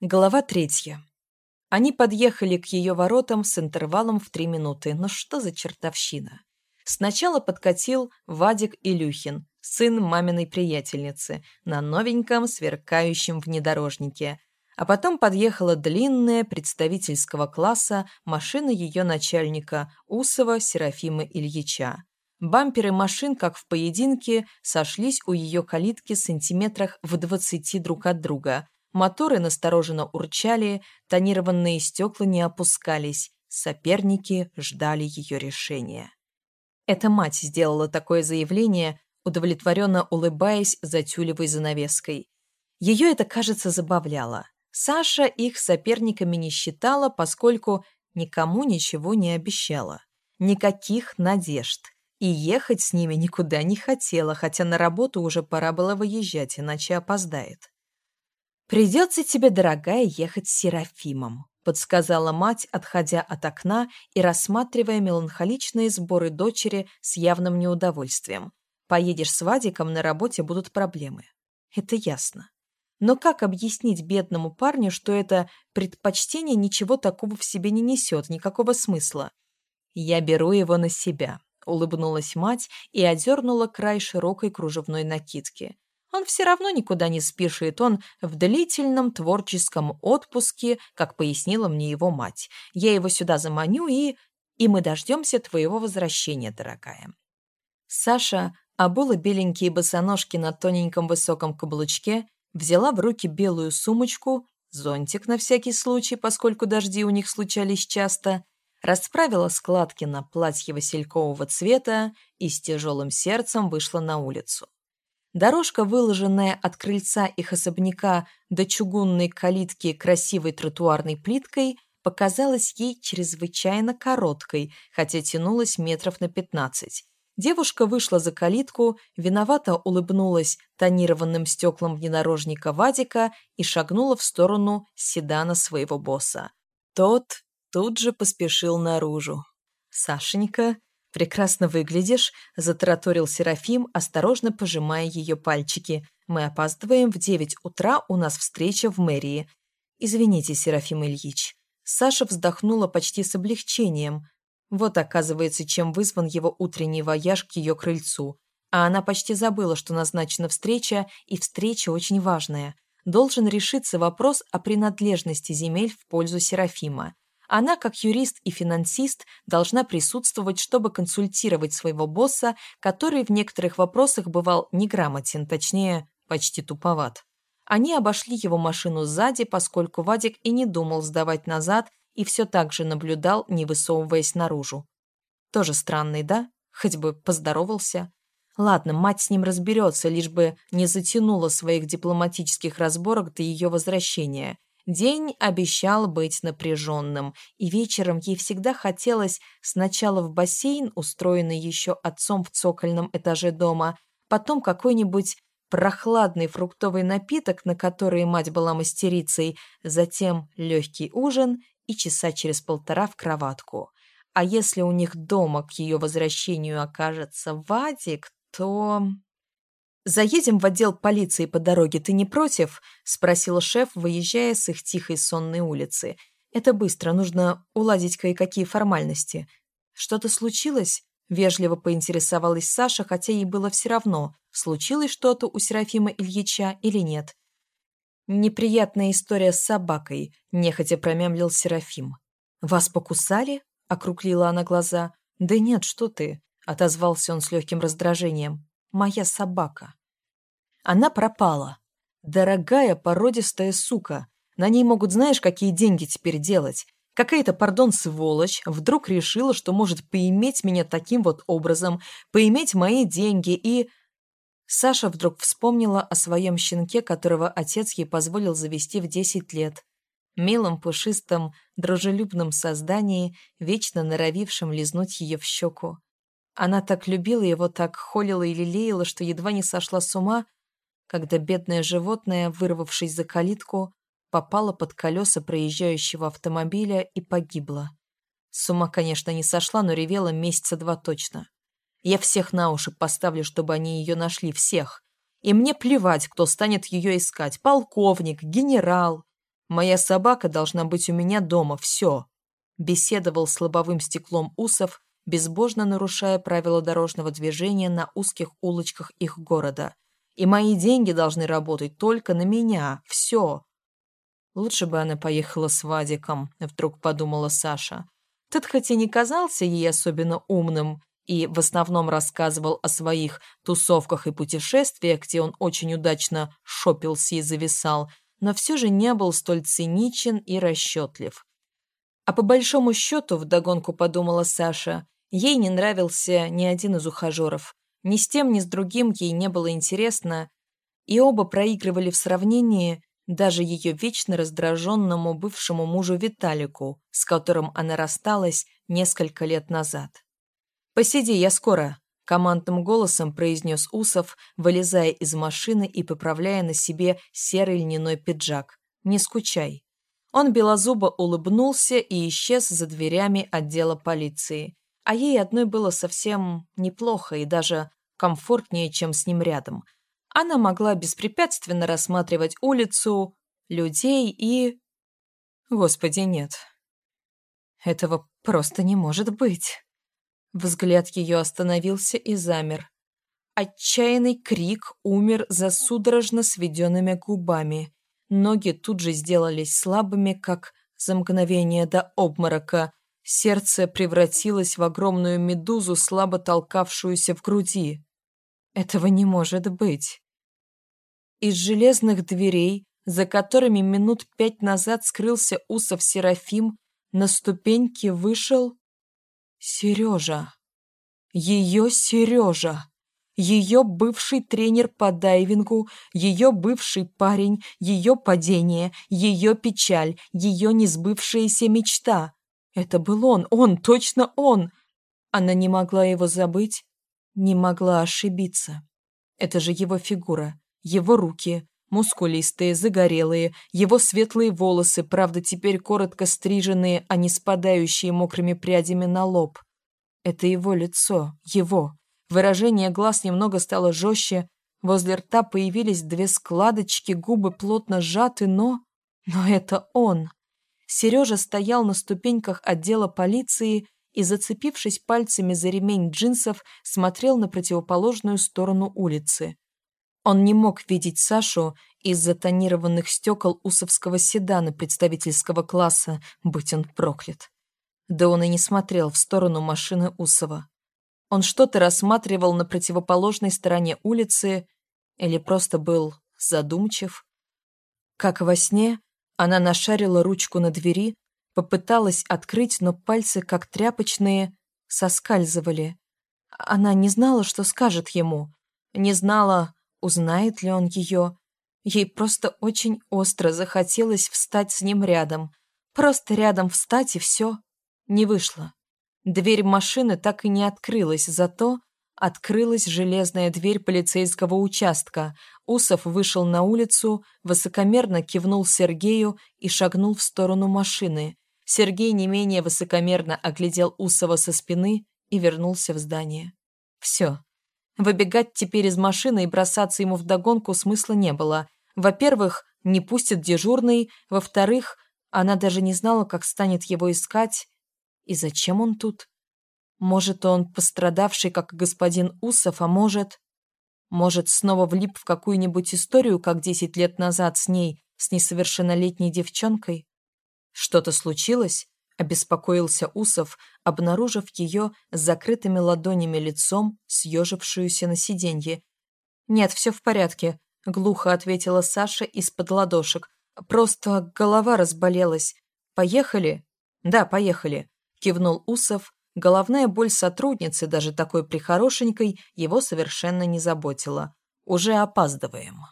Глава третья. Они подъехали к ее воротам с интервалом в три минуты. Но что за чертовщина? Сначала подкатил Вадик Илюхин, сын маминой приятельницы, на новеньком сверкающем внедорожнике. А потом подъехала длинная представительского класса машина ее начальника Усова Серафима Ильича. Бамперы машин, как в поединке, сошлись у ее калитки сантиметрах в двадцати друг от друга – Моторы настороженно урчали, тонированные стекла не опускались, соперники ждали ее решения. Эта мать сделала такое заявление, удовлетворенно улыбаясь за тюлевой занавеской. Ее это, кажется, забавляло. Саша их соперниками не считала, поскольку никому ничего не обещала. Никаких надежд. И ехать с ними никуда не хотела, хотя на работу уже пора было выезжать, иначе опоздает. «Придется тебе, дорогая, ехать с Серафимом», подсказала мать, отходя от окна и рассматривая меланхоличные сборы дочери с явным неудовольствием. «Поедешь с Вадиком, на работе будут проблемы». Это ясно. Но как объяснить бедному парню, что это предпочтение ничего такого в себе не несет, никакого смысла? «Я беру его на себя», — улыбнулась мать и одернула край широкой кружевной накидки. Он все равно никуда не спешит, он в длительном творческом отпуске, как пояснила мне его мать. Я его сюда заманю и... И мы дождемся твоего возвращения, дорогая. Саша обула беленькие босоножки на тоненьком высоком каблучке, взяла в руки белую сумочку, зонтик на всякий случай, поскольку дожди у них случались часто, расправила складки на платье василькового цвета и с тяжелым сердцем вышла на улицу. Дорожка, выложенная от крыльца их особняка до чугунной калитки красивой тротуарной плиткой, показалась ей чрезвычайно короткой, хотя тянулась метров на пятнадцать. Девушка вышла за калитку, виновато улыбнулась тонированным стеклом внедорожника Вадика и шагнула в сторону седана своего босса. Тот тут же поспешил наружу. Сашенька «Прекрасно выглядишь», — затараторил Серафим, осторожно пожимая ее пальчики. «Мы опаздываем в девять утра, у нас встреча в мэрии». «Извините, Серафим Ильич». Саша вздохнула почти с облегчением. Вот, оказывается, чем вызван его утренний вояж к ее крыльцу. А она почти забыла, что назначена встреча, и встреча очень важная. Должен решиться вопрос о принадлежности земель в пользу Серафима. Она, как юрист и финансист, должна присутствовать, чтобы консультировать своего босса, который в некоторых вопросах бывал неграмотен, точнее, почти туповат. Они обошли его машину сзади, поскольку Вадик и не думал сдавать назад и все так же наблюдал, не высовываясь наружу. Тоже странный, да? Хоть бы поздоровался. Ладно, мать с ним разберется, лишь бы не затянула своих дипломатических разборок до ее возвращения. День обещал быть напряженным, и вечером ей всегда хотелось сначала в бассейн, устроенный еще отцом в цокольном этаже дома, потом какой-нибудь прохладный фруктовый напиток, на который мать была мастерицей, затем легкий ужин и часа через полтора в кроватку. А если у них дома к ее возвращению окажется Вадик, то... «Заедем в отдел полиции по дороге, ты не против?» — спросил шеф, выезжая с их тихой сонной улицы. «Это быстро, нужно уладить кое-какие формальности». «Что-то случилось?» — вежливо поинтересовалась Саша, хотя ей было все равно, случилось что-то у Серафима Ильича или нет. «Неприятная история с собакой», — нехотя промямлил Серафим. «Вас покусали?» — округлила она глаза. «Да нет, что ты», — отозвался он с легким раздражением. «Моя собака». Она пропала. Дорогая породистая сука. На ней могут знаешь, какие деньги теперь делать. Какая-то, пардон, сволочь вдруг решила, что может поиметь меня таким вот образом, поиметь мои деньги и... Саша вдруг вспомнила о своем щенке, которого отец ей позволил завести в десять лет. Милом, пушистом, дружелюбном создании, вечно норовившем лизнуть ее в щеку. Она так любила его, так холила и лелеяла, что едва не сошла с ума, когда бедное животное, вырвавшись за калитку, попало под колеса проезжающего автомобиля и погибло. С ума, конечно, не сошла, но ревела месяца два точно. Я всех на уши поставлю, чтобы они ее нашли, всех. И мне плевать, кто станет ее искать. Полковник, генерал. Моя собака должна быть у меня дома, все. Беседовал с лобовым стеклом Усов, безбожно нарушая правила дорожного движения на узких улочках их города. И мои деньги должны работать только на меня, все. Лучше бы она поехала с Вадиком, вдруг подумала Саша. Тот хоть и не казался ей особенно умным и в основном рассказывал о своих тусовках и путешествиях, где он очень удачно шопился и зависал, но все же не был столь циничен и расчетлив. А по большому счету, вдогонку подумала Саша, ей не нравился ни один из ухажеров. Ни с тем, ни с другим ей не было интересно, и оба проигрывали в сравнении даже ее вечно раздраженному бывшему мужу Виталику, с которым она рассталась несколько лет назад. «Посиди, я скоро», — командным голосом произнес Усов, вылезая из машины и поправляя на себе серый льняной пиджак. «Не скучай». Он белозубо улыбнулся и исчез за дверями отдела полиции. А ей одной было совсем неплохо и даже комфортнее, чем с ним рядом — она могла беспрепятственно рассматривать улицу, людей и... Господи, нет. Этого просто не может быть. Взгляд ее остановился и замер. Отчаянный крик умер за судорожно сведенными губами. Ноги тут же сделались слабыми, как за мгновение до обморока. Сердце превратилось в огромную медузу, слабо толкавшуюся в груди. Этого не может быть. Из железных дверей, за которыми минут пять назад скрылся Усов Серафим, на ступеньки вышел Сережа. Ее Сережа. Ее бывший тренер по дайвингу, ее бывший парень, ее падение, ее печаль, ее несбывшаяся мечта. Это был он, он, точно он. Она не могла его забыть, не могла ошибиться. Это же его фигура, его руки, мускулистые, загорелые, его светлые волосы, правда, теперь коротко стриженные, а не спадающие мокрыми прядями на лоб. Это его лицо, его. Выражение глаз немного стало жестче, возле рта появились две складочки, губы плотно сжаты, но... Но это он. Сережа стоял на ступеньках отдела полиции и, зацепившись пальцами за ремень джинсов, смотрел на противоположную сторону улицы. Он не мог видеть Сашу из-за тонированных стекол усовского седана представительского класса, будь он проклят. Да он и не смотрел в сторону машины Усова. Он что-то рассматривал на противоположной стороне улицы или просто был задумчив. Как во сне, она нашарила ручку на двери, Попыталась открыть, но пальцы, как тряпочные, соскальзывали. Она не знала, что скажет ему. Не знала, узнает ли он ее. Ей просто очень остро захотелось встать с ним рядом. Просто рядом встать и все. Не вышло. Дверь машины так и не открылась, зато открылась железная дверь полицейского участка. Усов вышел на улицу, высокомерно кивнул Сергею и шагнул в сторону машины. Сергей не менее высокомерно оглядел Усова со спины и вернулся в здание. Все. Выбегать теперь из машины и бросаться ему вдогонку смысла не было. Во-первых, не пустит дежурный. Во-вторых, она даже не знала, как станет его искать. И зачем он тут? Может, он пострадавший, как господин Усов, а может... Может, снова влип в какую-нибудь историю, как десять лет назад с ней, с несовершеннолетней девчонкой? «Что-то случилось?» – обеспокоился Усов, обнаружив ее с закрытыми ладонями лицом, съежившуюся на сиденье. «Нет, все в порядке», – глухо ответила Саша из-под ладошек. «Просто голова разболелась. Поехали?» «Да, поехали», – кивнул Усов. Головная боль сотрудницы, даже такой прихорошенькой, его совершенно не заботила. «Уже опаздываем».